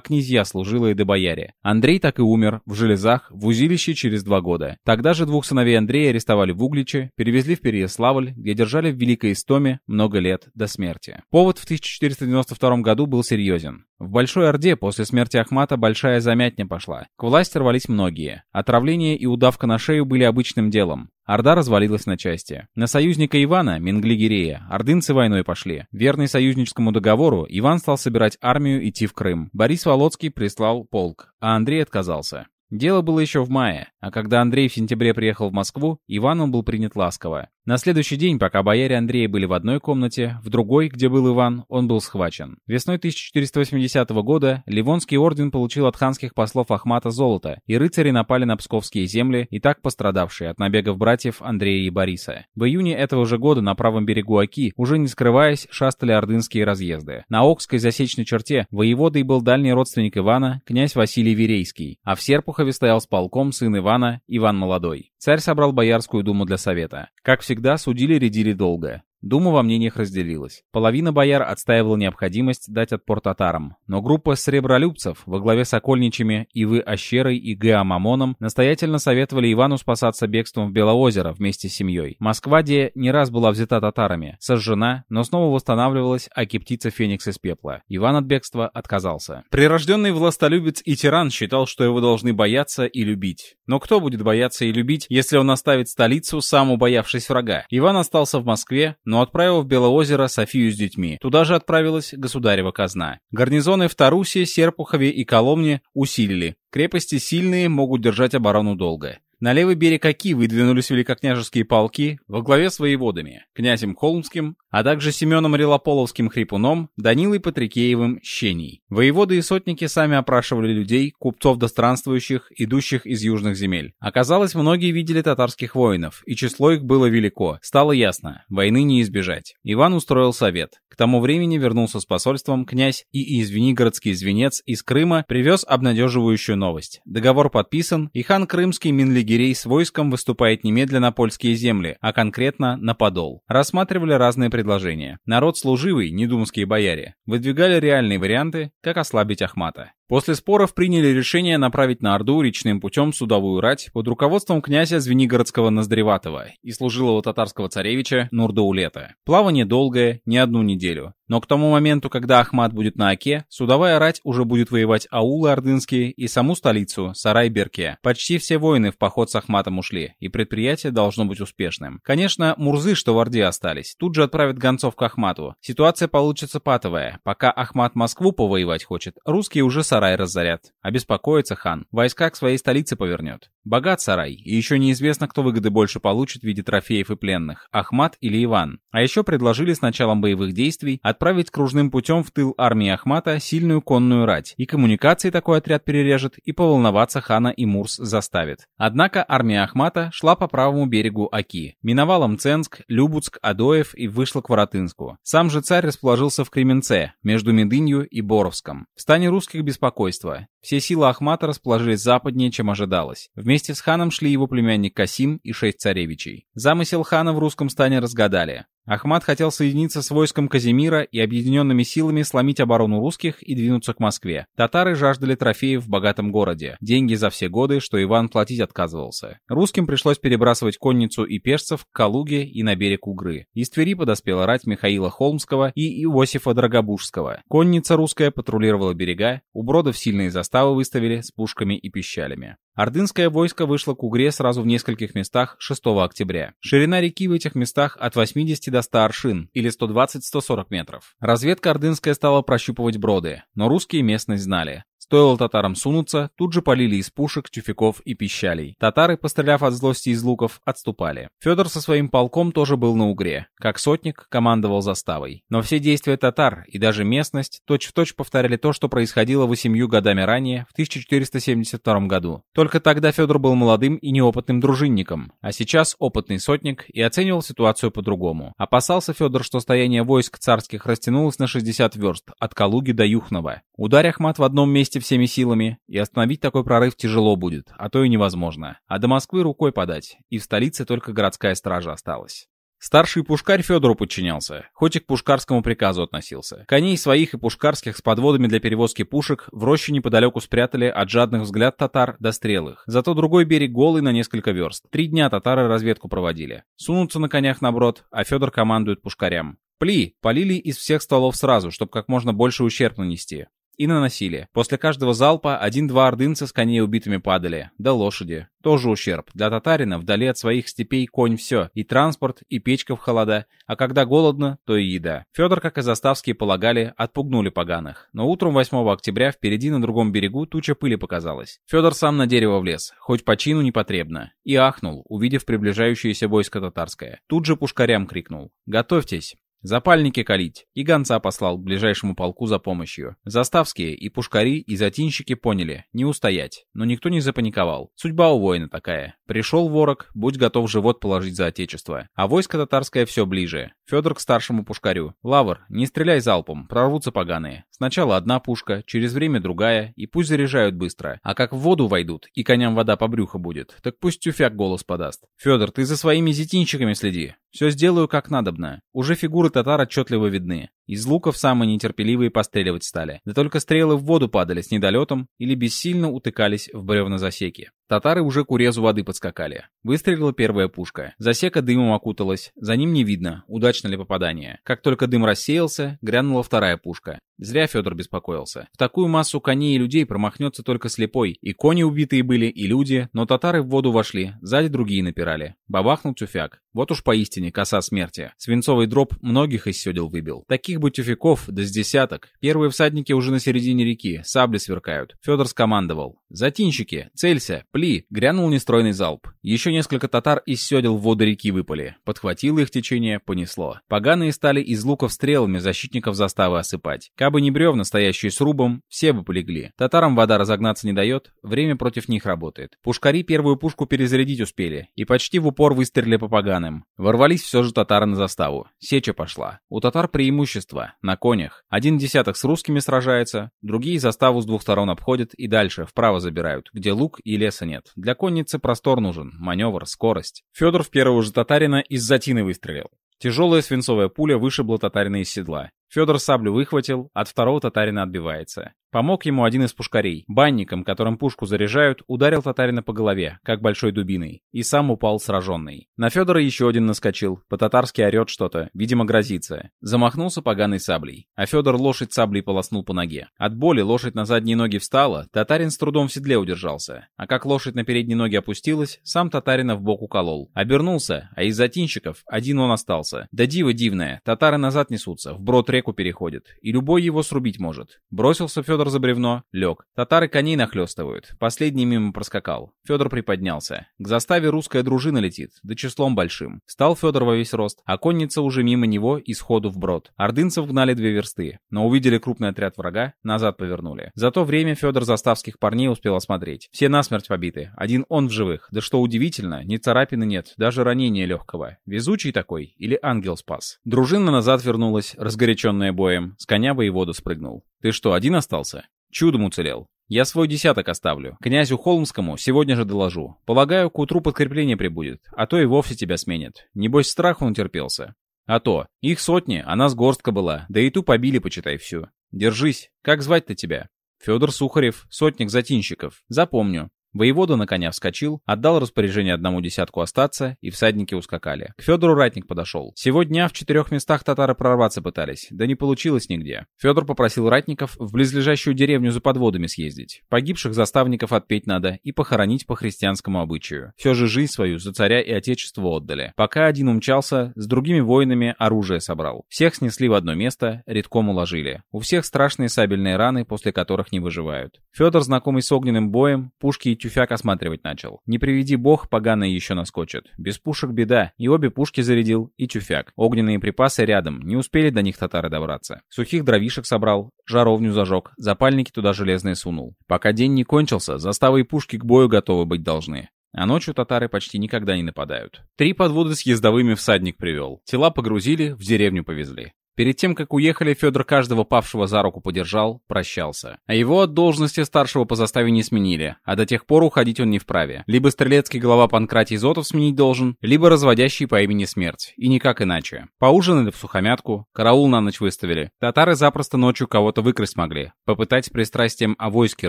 князья, служилые да бояре. Андрей так и умер в железах в узилище через два года. Тогда же двух сыновей Андрея арестовали в Угличе, перевезли в Переяславль, где держали в Великой Истоме много лет до смерти. Повод в 1492 году был серьезен. В Большой Орде после смерти Ахмата большая замятня пошла. К власти рвались многие. Отравление и удавка на шею были обычным делом. Орда развалилась на части. На союзника Ивана, Менгли-Гирея, ордынцы войной пошли. Верный союзническому договору, Иван стал собирать армию идти в Крым. Борис Володский прислал полк, а Андрей отказался. Дело было еще в мае, а когда Андрей в сентябре приехал в Москву, Иваном был принят ласково. На следующий день, пока бояре Андрея были в одной комнате, в другой, где был Иван, он был схвачен. Весной 1480 года Ливонский орден получил от ханских послов Ахмата золото, и рыцари напали на псковские земли, и так пострадавшие от набегов братьев Андрея и Бориса. В июне этого же года на правом берегу Оки, уже не скрываясь, шастали ордынские разъезды. На Окской засечной черте воеводой был дальний родственник Ивана, князь Василий Верейский, а в Серпухове стоял с полком сын Ивана, Иван Молодой. Царь собрал Боярскую думу для совета. Как всегда, судили-редили долго. Дума во мнениях разделилась. Половина бояр отстаивала необходимость дать отпор татарам, но группа сребролюбцев во главе с окольничами Ивы Ощерой и Г. Мамоном настоятельно советовали Ивану спасаться бегством в Белоозеро вместе с семьей. Москва, где не раз была взята татарами, сожжена, но снова восстанавливалась, а птица Феникс из пепла. Иван от бегства отказался. Прирожденный властолюбец и тиран считал, что его должны бояться и любить. Но кто будет бояться и любить, если он оставит столицу, сам убоявшись врага? Иван остался в Москве, но отправил в Белоозеро Софию с детьми. Туда же отправилась государева казна. Гарнизоны в Тарусе, Серпухове и Коломне усилили. Крепости сильные могут держать оборону долго. На левый берег Оки выдвинулись великокняжеские полки во главе с воеводами, князем Холмским, а также Семеном Релополовским Хрипуном, Данилой Патрикеевым Щеней. Воеводы и сотники сами опрашивали людей, купцов достранствующих, идущих из южных земель. Оказалось, многие видели татарских воинов, и число их было велико. Стало ясно, войны не избежать. Иван устроил совет. Тому времени вернулся с посольством князь и из Звенигородский звенец из Крыма привез обнадеживающую новость. Договор подписан, и хан Крымский Минлигерей с войском выступает немедленно на польские земли, а конкретно на Подол. Рассматривали разные предложения. Народ служивый, недумские бояре, выдвигали реальные варианты, как ослабить Ахмата. После споров приняли решение направить на Орду речным путем судовую рать под руководством князя Звенигородского Ноздреватого и служилого татарского царевича Нурдаулета. Плавание долгое, не одну неделю. Но к тому моменту, когда Ахмат будет на Оке, судовая рать уже будет воевать аулы ордынские и саму столицу, Сарай-Берке. Почти все воины в поход с Ахматом ушли, и предприятие должно быть успешным. Конечно, Мурзы, что в Орде остались, тут же отправят гонцов к Ахмату. Ситуация получится патовая. Пока Ахмат Москву повоевать хочет, русские уже Сарай разорят. Обеспокоится хан. Войска к своей столице повернет. Богат Сарай, и еще неизвестно, кто выгоды больше получит в виде трофеев и пленных, Ахмат или Иван. А еще предложили с началом боевых действий отправить кружным путем в тыл армии Ахмата сильную конную рать. И коммуникации такой отряд перережет, и поволноваться хана и Мурс заставит. Однако армия Ахмата шла по правому берегу Аки. Миновала Мценск, Любуцк, Адоев и вышла к Воротынску. Сам же царь расположился в Кременце, между Медынью и Боровском. В стане русских беспокойство. Все силы Ахмата расположились западнее, чем ожидалось. Вместе с ханом шли его племянник Касим и шесть царевичей. Замысел хана в русском стане разгадали. Ахмат хотел соединиться с войском Казимира и объединенными силами сломить оборону русских и двинуться к Москве. Татары жаждали трофеев в богатом городе, деньги за все годы, что Иван платить отказывался. Русским пришлось перебрасывать конницу и пешцев к Калуге и на берег Угры. Из Твери подоспела рать Михаила Холмского и Иосифа Драгобужского. Конница русская патрулировала берега, у бродов сильные заставы выставили с пушками и пищалями. Ордынское войско вышло к Угре сразу в нескольких местах 6 октября. Ширина реки в этих местах от 80 до 100 аршин, или 120-140 метров. Разведка ордынская стала прощупывать броды, но русские местность знали. Стоило татарам сунуться, тут же полили из пушек, тюфяков и пищалей. Татары, постреляв от злости из луков, отступали. Федор со своим полком тоже был на Угре. Как сотник, командовал заставой. Но все действия татар и даже местность точь-в-точь точь повторяли то, что происходило восемью годами ранее, в 1472 году. Только тогда Федор был молодым и неопытным дружинником, а сейчас опытный сотник и оценивал ситуацию по-другому. Опасался Федор, что стояние войск царских растянулось на 60 верст, от Калуги до Юхнова. Ударь Ахмат в одном месте вместе всеми силами, и остановить такой прорыв тяжело будет, а то и невозможно. А до Москвы рукой подать, и в столице только городская стража осталась. Старший пушкарь Федору подчинялся, хоть и к пушкарскому приказу относился. Коней своих и пушкарских с подводами для перевозки пушек в роще неподалеку спрятали от жадных взгляд татар до стрелых. Зато другой берег голый на несколько верст. Три дня татары разведку проводили. Сунутся на конях на брод, а Федор командует пушкарям. Пли, полили из всех стволов сразу, чтобы как можно больше ущерб нанести и наносили. После каждого залпа один-два ордынца с коней убитыми падали, да лошади. Тоже ущерб. Для татарина вдали от своих степей конь все, и транспорт, и печка в холода, а когда голодно, то и еда. Федор, как и заставские полагали, отпугнули поганых. Но утром 8 октября впереди на другом берегу туча пыли показалась. Федор сам на дерево влез, хоть по чину непотребно, и ахнул, увидев приближающееся войско татарское. Тут же пушкарям крикнул «Готовьтесь!» Запальники калить. И гонца послал к ближайшему полку за помощью. Заставские и пушкари и затинщики поняли, не устоять. Но никто не запаниковал. Судьба у воина такая. Пришел ворог, будь готов живот положить за отечество. А войско татарское все ближе. Федор к старшему пушкарю. Лавр, не стреляй залпом, прорвутся поганые. Сначала одна пушка, через время другая, и пусть заряжают быстро. А как в воду войдут, и коням вода по брюху будет, так пусть тюфяк голос подаст. Федор, ты за своими зетинчиками следи. Все сделаю как надобно. Уже фигуры татар отчетливо видны. Из луков самые нетерпеливые постреливать стали. Да только стрелы в воду падали с недолетом или бессильно утыкались в бревна засеки. Татары уже к урезу воды подскакали. Выстрелила первая пушка. Засека дымом окуталась. За ним не видно, удачно ли попадание. Как только дым рассеялся, грянула вторая пушка. Зря Федор беспокоился. В такую массу коней и людей промахнется только слепой. И кони убитые были, и люди, но татары в воду вошли, сзади другие напирали. Бабахнул тюфяк. Вот уж поистине коса смерти. Свинцовый дроп многих из седел выбил. Таких бы тюфяков, да с десяток. Первые всадники уже на середине реки, сабли сверкают. Федор скомандовал. «Затинщики, целься, пли!» Грянул нестройный залп. Еще несколько татар из седел в воду реки выпали. Подхватило их течение, понесло. Поганые стали из луков стрелами защитников заставы осыпать. Кабы не бревна, стоящие с рубом, все бы полегли. Татарам вода разогнаться не дает, время против них работает. Пушкари первую пушку перезарядить успели, и почти в упор выстрелили по поганым. Ворвались все же татары на заставу. Сеча пошла. У татар преимущество. На конях. Один десяток с русскими сражается, другие заставу с двух сторон обходят и дальше, вправо забирают, где лук и леса нет. Для конницы простор нужен, маневр, скорость. Федор в первого же татарина из затины выстрелил. Тяжелая свинцовая пуля вышибла татарина из седла. Федор саблю выхватил, от второго татарина отбивается. Помог ему один из пушкарей. Банником, которым пушку заряжают, ударил татарина по голове, как большой дубиной, и сам упал сраженный. На Федора еще один наскочил, по-татарски орет что-то, видимо грозится. Замахнулся поганой саблей, а Федор лошадь саблей полоснул по ноге. От боли лошадь на задние ноги встала, татарин с трудом в седле удержался. А как лошадь на передние ноги опустилась, сам татарина в бок уколол. Обернулся, а из затинщиков один он остался. Да диво дивное, татары назад несутся, вброд реку переходят, и любой его срубить может. Бросился Федор Федор за бревно, лег. Татары коней нахлестывают. Последний мимо проскакал. Федор приподнялся. К заставе русская дружина летит, да числом большим. Стал Федор во весь рост, а конница уже мимо него и сходу вброд. Ордынцев гнали две версты, но увидели крупный отряд врага, назад повернули. За то время Федор заставских парней успел осмотреть. Все насмерть побиты, один он в живых. Да что удивительно, ни царапины нет, даже ранения легкого. Везучий такой или ангел спас. Дружина назад вернулась, разгоряченная боем. С коня воевода спрыгнул. Ты что, один остался? Чудом уцелел. Я свой десяток оставлю. Князю Холмскому сегодня же доложу. Полагаю, к утру подкрепление прибудет, а то и вовсе тебя сменят. Небось, страху натерпелся. А то, их сотни, а нас горстка была, да и ту побили, почитай, всю. Держись, как звать-то тебя? Федор Сухарев, сотник затинщиков. Запомню. Воевода на коня вскочил, отдал распоряжение одному десятку остаться, и всадники ускакали. К Федору ратник подошел. Сегодня в четырех местах татары прорваться пытались, да не получилось нигде. Федор попросил ратников в близлежащую деревню за подводами съездить. Погибших заставников отпеть надо и похоронить по христианскому обычаю. Все же жизнь свою за царя и отечество отдали. Пока один умчался, с другими воинами оружие собрал. Всех снесли в одно место, редком уложили. У всех страшные сабельные раны, после которых не выживают. Федор, знакомый с огненным боем, пушки и тюфяк осматривать начал. Не приведи бог, поганые еще наскочат. Без пушек беда. И обе пушки зарядил, и тюфяк. Огненные припасы рядом. Не успели до них татары добраться. Сухих дровишек собрал, жаровню зажег, запальники туда железные сунул. Пока день не кончился, заставы и пушки к бою готовы быть должны. А ночью татары почти никогда не нападают. Три подводы с ездовыми всадник привел. Тела погрузили, в деревню повезли. Перед тем, как уехали, Федор каждого павшего за руку подержал, прощался. А его от должности старшего по заставе не сменили, а до тех пор уходить он не вправе. Либо стрелецкий глава Панкратий Зотов сменить должен, либо разводящий по имени Смерть. И никак иначе. Поужинали в сухомятку, караул на ночь выставили. Татары запросто ночью кого-то выкрасть могли, попытать с пристрастием о войске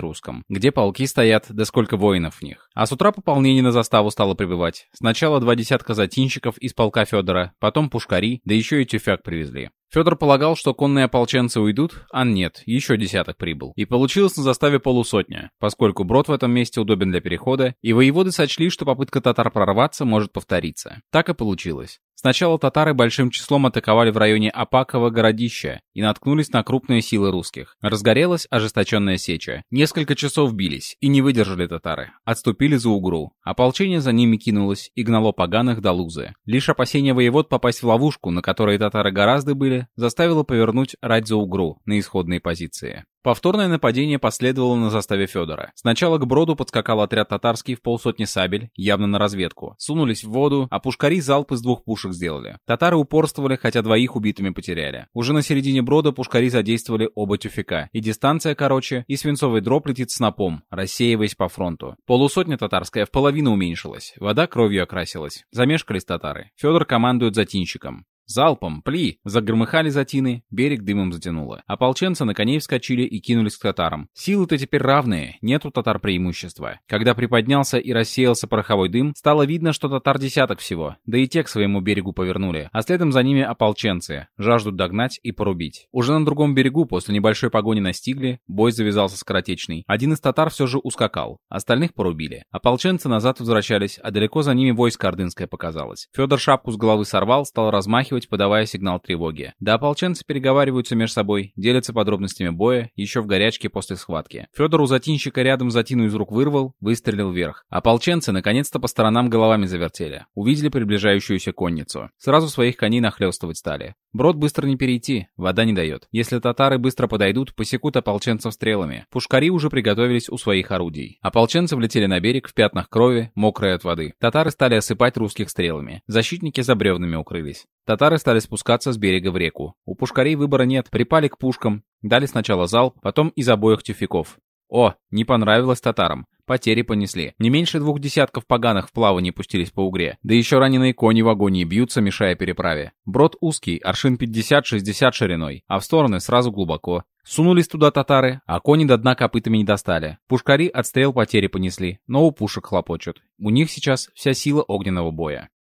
русском. Где полки стоят, да сколько воинов в них. А с утра пополнение на заставу стало прибывать. Сначала два десятка затинщиков из полка Федора, потом пушкари, да еще и тюфяк привезли. Федор полагал, что конные ополченцы уйдут, а нет, еще десяток прибыл. И получилось на заставе полусотня, поскольку брод в этом месте удобен для перехода, и воеводы сочли, что попытка татар прорваться может повториться. Так и получилось. Сначала татары большим числом атаковали в районе Апакова городища и наткнулись на крупные силы русских. Разгорелась ожесточенная сеча. Несколько часов бились, и не выдержали татары. Отступили за Угру. Ополчение за ними кинулось и гнало поганых до Лузы. Лишь опасение воевод попасть в ловушку, на которой татары гораздо были, заставило повернуть рать за Угру на исходные позиции. Повторное нападение последовало на заставе Федора. Сначала к броду подскакал отряд татарский в полсотни сабель, явно на разведку. Сунулись в воду, а пушкари залп из двух пушек сделали. Татары упорствовали, хотя двоих убитыми потеряли. Уже на середине брода пушкари задействовали оба тюфяка. И дистанция короче, и свинцовый дроп летит снопом, рассеиваясь по фронту. Полусотня татарская в половину уменьшилась. Вода кровью окрасилась. Замешкались татары. Федор командует затинщиком. «Залпом! Пли!» Загромыхали затины, берег дымом затянуло. Ополченцы на коней вскочили и кинулись к татарам. Силы-то теперь равные, нет у татар преимущества. Когда приподнялся и рассеялся пороховой дым, стало видно, что татар десяток всего, да и те к своему берегу повернули, а следом за ними ополченцы, жаждут догнать и порубить. Уже на другом берегу после небольшой погони настигли, бой завязался скоротечный. Один из татар все же ускакал, остальных порубили. Ополченцы назад возвращались, а далеко за ними войско ордынское показалось. Федор шапку с головы сорвал, стал размахивать действовать, подавая сигнал тревоги. Да ополченцы переговариваются между собой, делятся подробностями боя, еще в горячке после схватки. Федор у затинщика рядом затину из рук вырвал, выстрелил вверх. Ополченцы наконец-то по сторонам головами завертели. Увидели приближающуюся конницу. Сразу своих коней нахлестывать стали. Брод быстро не перейти, вода не дает. Если татары быстро подойдут, посекут ополченцев стрелами. Пушкари уже приготовились у своих орудий. Ополченцы влетели на берег в пятнах крови, мокрые от воды. Татары стали осыпать русских стрелами. Защитники за бревнами укрылись. Татары стали спускаться с берега в реку. У пушкарей выбора нет, припали к пушкам, дали сначала залп, потом из обоих тюфяков. О, не понравилось татарам. Потери понесли. Не меньше двух десятков поганых в плавание пустились по угре. Да еще раненые кони в агонии бьются, мешая переправе. Брод узкий, аршин 50-60 шириной, а в стороны сразу глубоко. Сунулись туда татары, а кони до дна копытами не достали. Пушкари отстрел потери понесли, но у пушек хлопочут. У них сейчас вся сила огненного боя.